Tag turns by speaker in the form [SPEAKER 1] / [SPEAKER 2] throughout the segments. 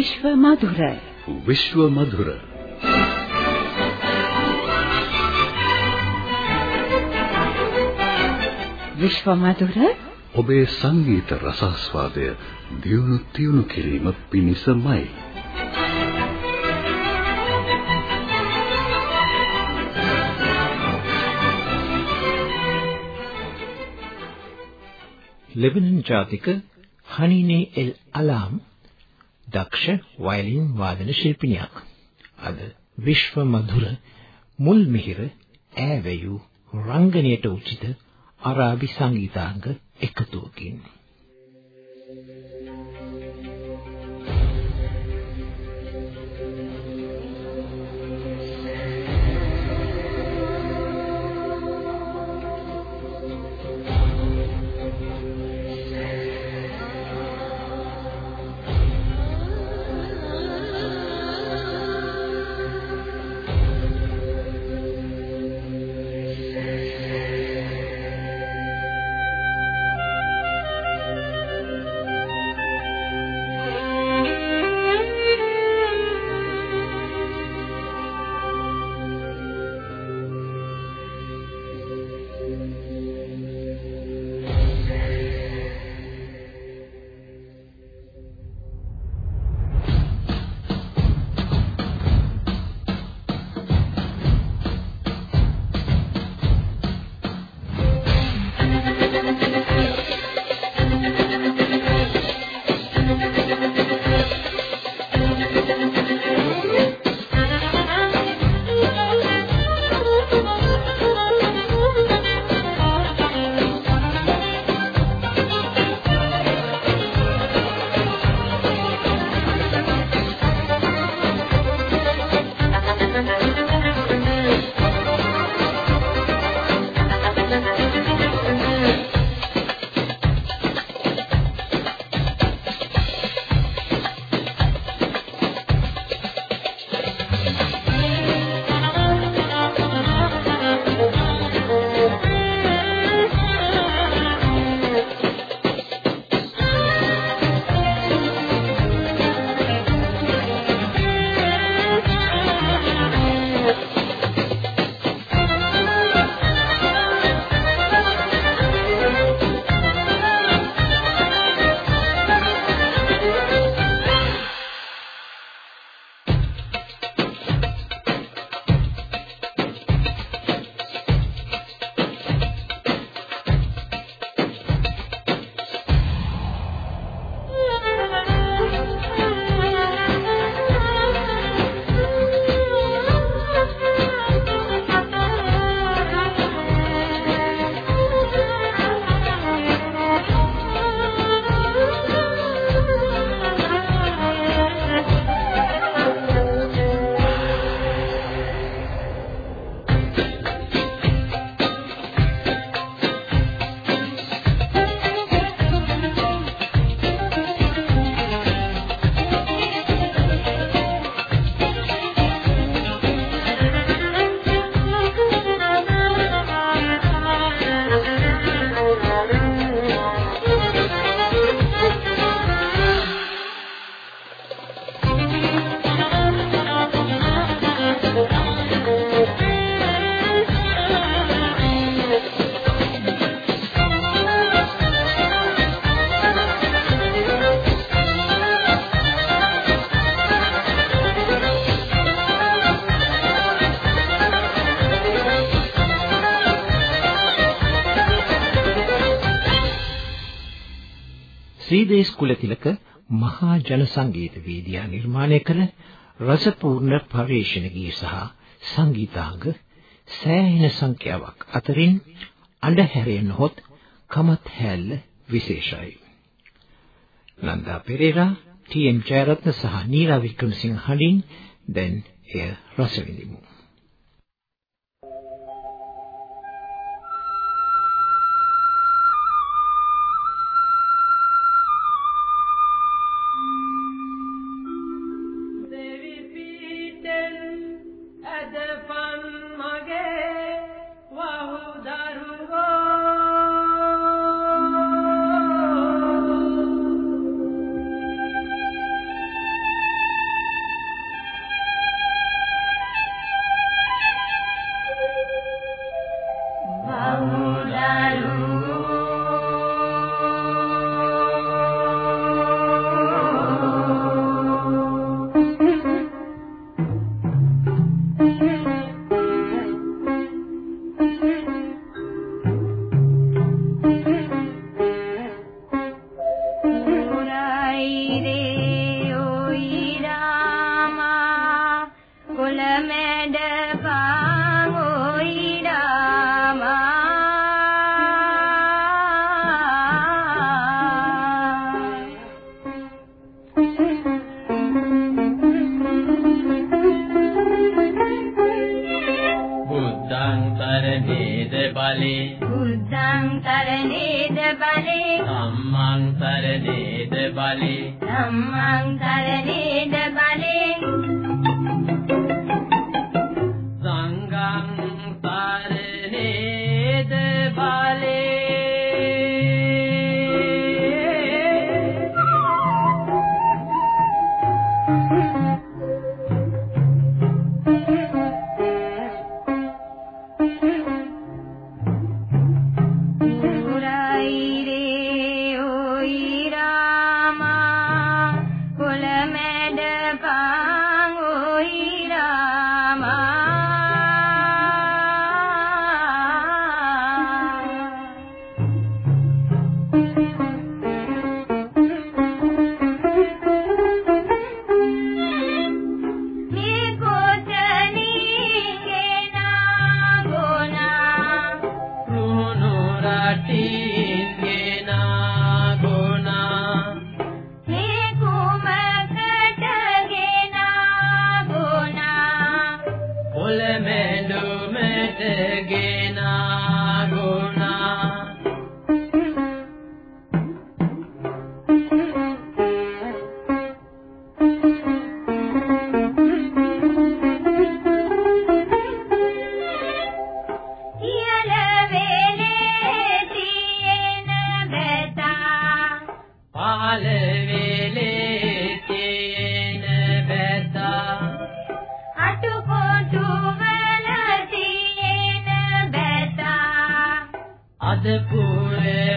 [SPEAKER 1] ವಿಶ್ವ ಮಧುರ
[SPEAKER 2] ವಿಶ್ವ ಮಧುರ
[SPEAKER 1] ವಿಶ್ವ ಮಧುರ
[SPEAKER 2] ඔබේ සංගීත රසාස්වාදය දියුණු තියුණු කිරීම පිණිසමයි
[SPEAKER 3] ලෙබනන් ජාතික හනිනේ එල් අලාම් දක්ෂ වයලින් වාදන ශිල්පිනියක්. අද විශ්ව මధుර මුල් මිහිර ඈවැයු රංගනයට උචිත අරාබි සංගීතාංග එකතුවකින් මහා ජන සංගීත වේදිකා නිර්මාණය කළ රසපූර්ණ පරිශ්‍රණ ගී සහ සංගීතාංග සෑහෙන සංඛ්‍යාවක් අතරින් අඬහැරේ නොහොත් කමත් හැල්ල විශේෂයි. නන්දා පෙරේරා, ටී.එම්. ජයරත්න සහ නීලා වික්‍රමසිංහ හඬින් දැන් එය රස විඳිමු.
[SPEAKER 4] ධම්මං
[SPEAKER 5] අද පුරේ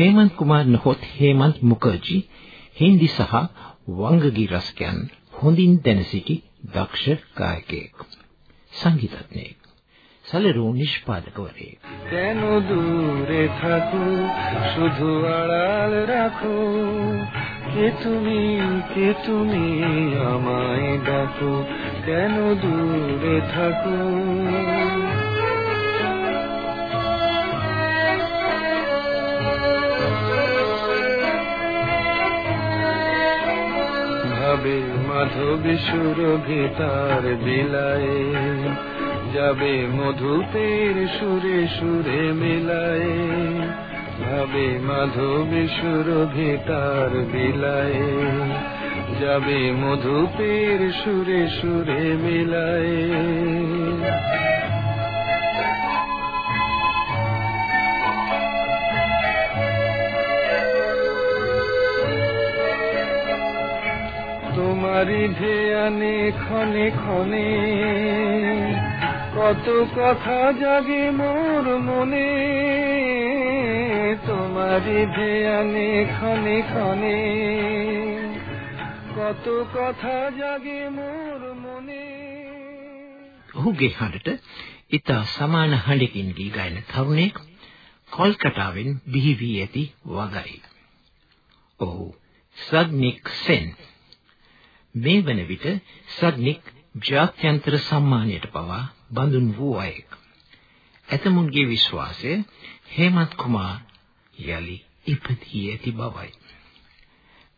[SPEAKER 3] हेमंत कुमार නොහොත් හේමන්ත් මුකර්ජි හින්දි සහ වංගගී රසකයන් හොඳින් දැන සිටි දක්ෂ ගායකයෙක් සංගීතඥයෙක්. සැලරු නිෂ්පාදකවරයෙක්
[SPEAKER 6] তেনু দূরে থাকো শুধু আড়াল রাখো কে তুমি কে তুমি আমায় ডাকো কেন দূরে থাকো ভাবে মাধবী সুরভি তার বিলায়, যাবে মধুপের সুরে সুরে মিলায়, যাবে মাধবী সুরভি তার বিলায়, যাবে মধুপের সুরে সুরে মিলায়। তোমারই ধ্যানে ক্ষণে ক্ষণে কত কথা জাগে মোর মনে তোমারই ধ্যানে ক্ষণে ক্ষণে কত কথা জাগে মোর মনে
[SPEAKER 3] ඔහුගේ හඬට ඉතා සමාන හඬකින් ගී ගයන තරුණයෙක් කොල්කටාවෙන් බිහි වී ඇති වගයි. ඔහු සග්නික් සෙන් මේ වන විට සඩ්නික් ජාත්‍යන්තර සම්මානයට පවා බඳුන් වූ අයෙක්. ඇතමුන්ගේ විශ්වාසය හේමත් කුමාර් යලි ඉපදී ඇති බවයි.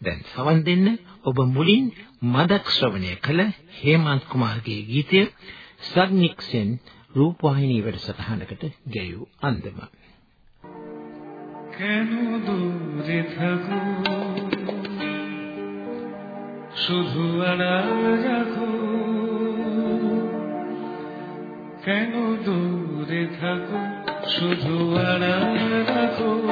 [SPEAKER 3] දැන් සවන් දෙන්න ඔබ මුලින් මදක් ශ්‍රවණය කළ හේමන්ත් කුමාර්ගේ ගීතය සඩ්නික්සෙන් රූපවාහිනී වැඩසටහනකට ගැයූ අන්දම.
[SPEAKER 6] කනු දුරේ শুধু রাখো।
[SPEAKER 7] কেন দূরে থাকো? শুধু রাখো।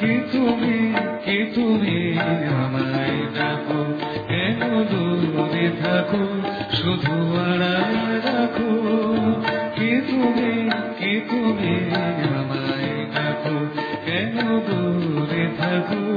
[SPEAKER 7] কি তুমি কি তুমি আমায় ডাকো? কেন দূরে থাকো? শুধু রাখো। কি তুমি কি তুমি আমায় ডাকো? কেন দূরে থাকো?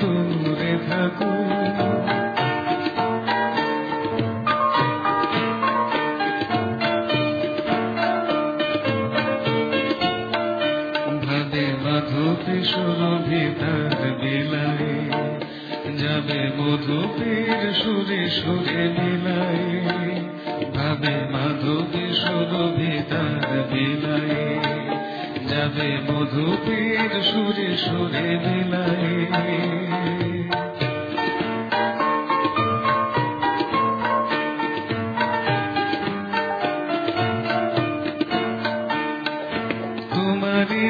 [SPEAKER 7] দূরে থাকো। ভাদে মাধবী সুরভিতার বিলায় যাবে মধুপীর সুরে সুরে মিলাই ভাবে মাধবী সুরভিতার বিলায় যাবে মধুপীর সুরে সুরে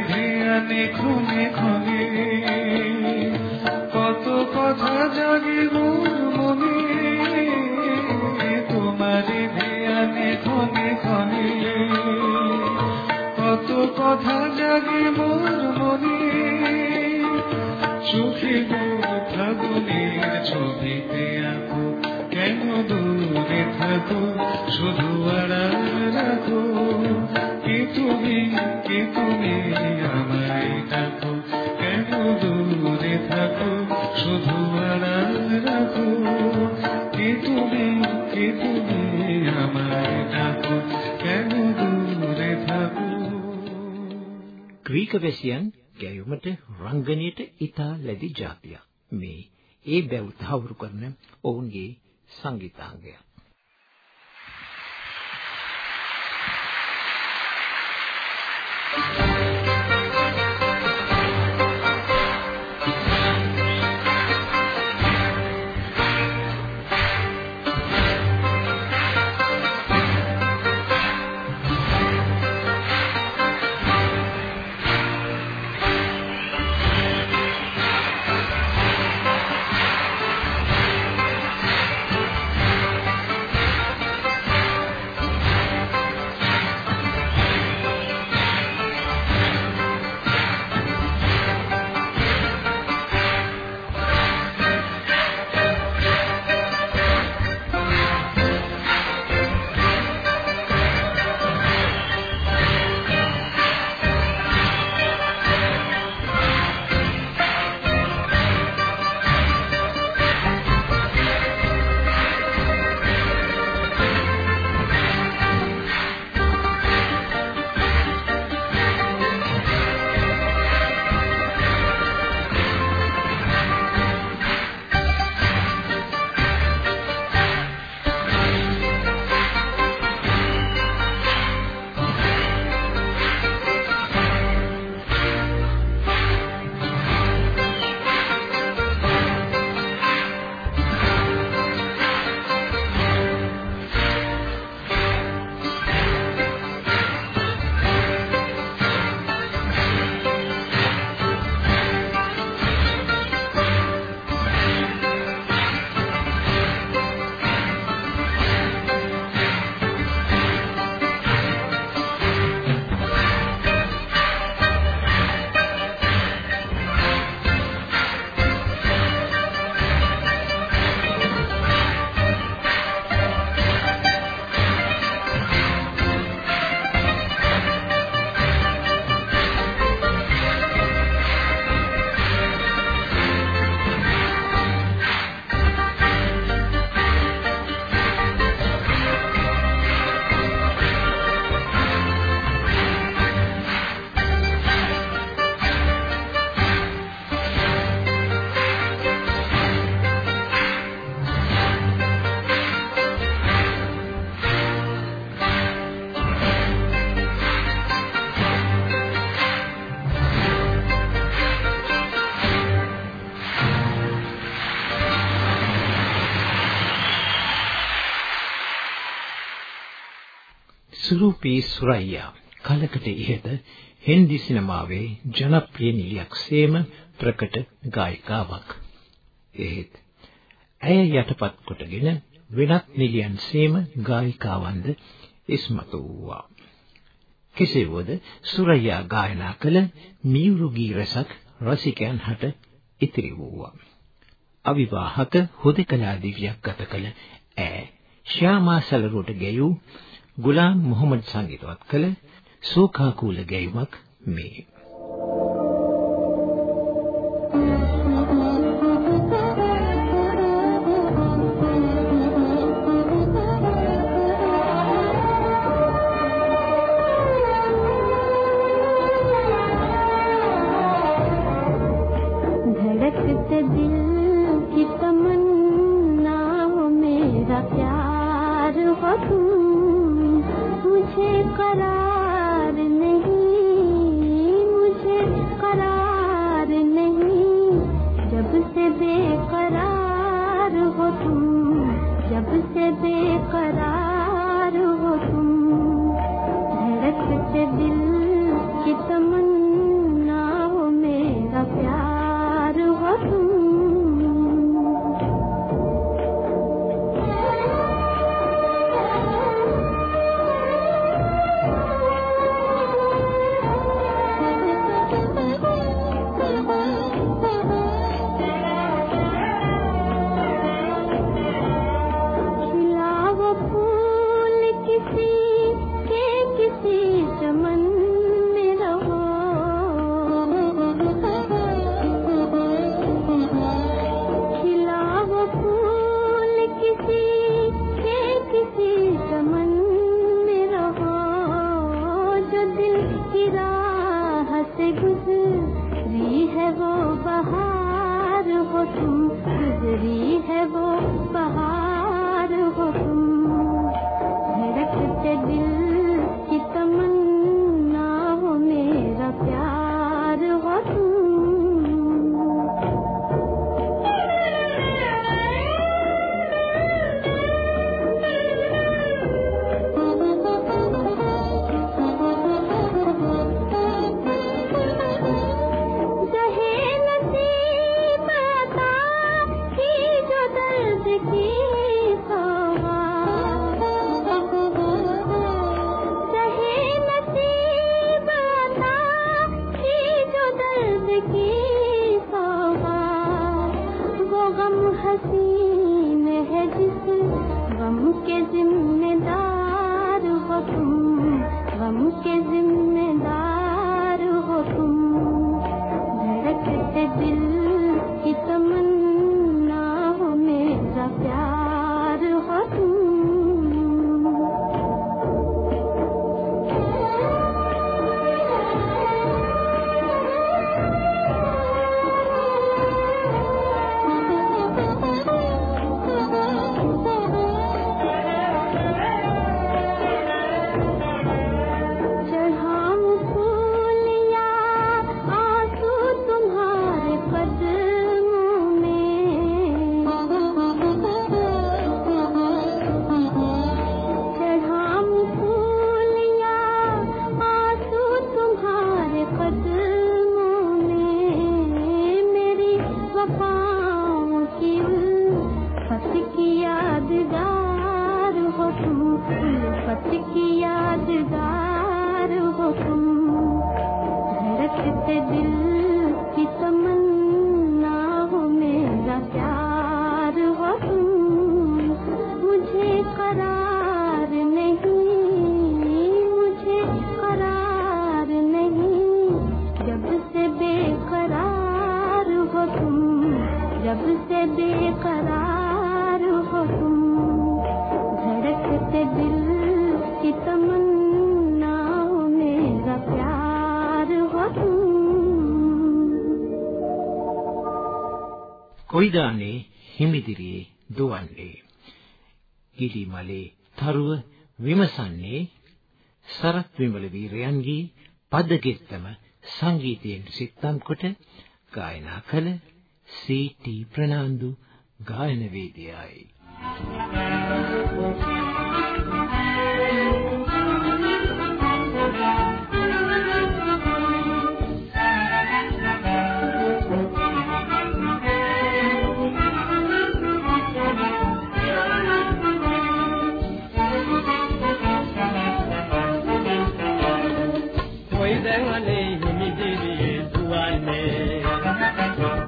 [SPEAKER 7] ধ্যানে ক্ষণে ক্ষণে কত কথা জাগে মনে। কথা জাগে মোর মনে। চোখে মোর ফাগুনের ছবিতে
[SPEAKER 8] පුරවැසියන් ගැයුමට රංගනයට ඉතා ලැබි ජාතියක්. මේ ඒ බැව් තහවුරු කරන ඔවුන්ගේ සංගීතාංගයක්. Thank you. සුරූපී සුරයියා කලකට ඉහත හින්දි සිනමාවේ ජනප්‍රිය නිලියක් සේම ප්‍රකට ගායිකාවක්. එහෙත් ඇය යටපත් කොටගෙන වෙනත් නිලියන් සේම ගායිකාවන්ද ඉස්මතු වූවා. කෙසේ වුවද සුරයියා ගායනා කළ මියුරු ගී රසක් රසිකයන් හට ඉතිරි වූවා. අවිවාහක හුදකලා දිවියක් ගත කළ ඈ ශ්‍යාමා සලරුවට ගැයූ ගුලාම් මොහමඩ් සංගීතවත් කළ සෝකාකූල ගැයීමක් මේ. කොයිදානේ හිමිදිරියේ දුවන්නේ ගිලිමලේ තරුව විමසන්නේ සරත් විමල වීරයන්ගේ පදගෙත්තම සංගීතයෙන් සිත්තම් කොට ගායනා කළ සී.ටී. ප්‍රනාන්දු ගායන වේදිකාවයි. Thank you.
[SPEAKER 9] දැන් අනේ හිමිදිරියේ දුවන්නේ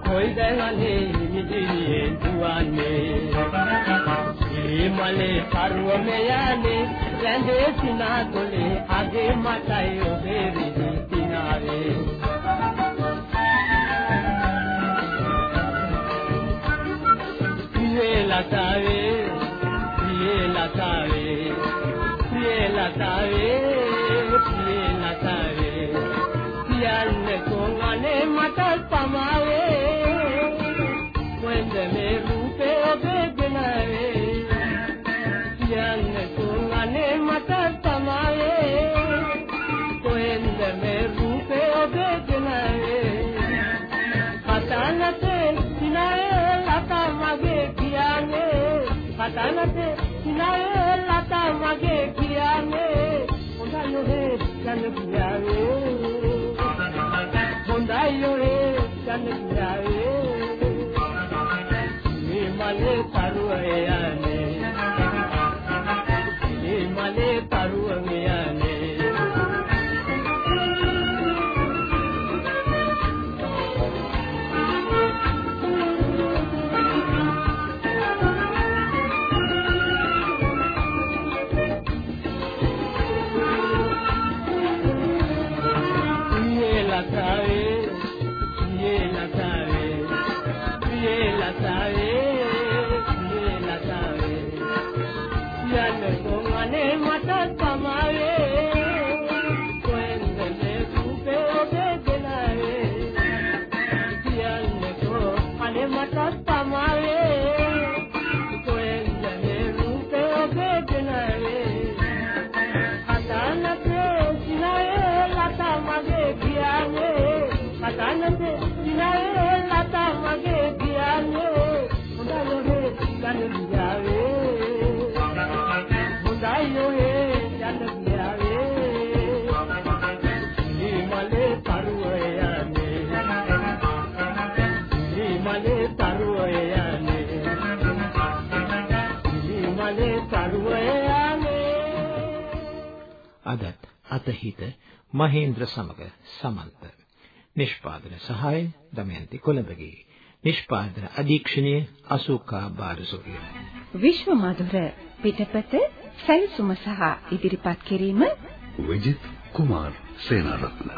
[SPEAKER 9] කොයි දැන් අනේ හිමිදිරියේ දුවන්නේ මේ මලේ පරුවම යන්නේ රැඳේ සිනා කොලේ අගේ මටයි ඔබේ විදි තිනාවේ ලතාවේ මගේ කියන්නේ හොඳයි ඔහේ යන්න කියාවේ හොඳයි ඔහේ යන්න මලේ තරුවේ යන්නේ. මේ මලේ තරුවේ යන්නේ.
[SPEAKER 8] අදත් අතහිත මහේන්ද්‍ර සමග සමන්ත. නිෂ්පාදන සහාය දමයන්ති කොළඹගේ. නිෂ්පාදන අධීක්ෂණය අසෝකා බාලසූරිය
[SPEAKER 1] විශ්ව මధుර පිටපත සැලසුම සහ ඉදිරිපත් කිරීම
[SPEAKER 2] විජිත් කුමාර් සේනාරත්න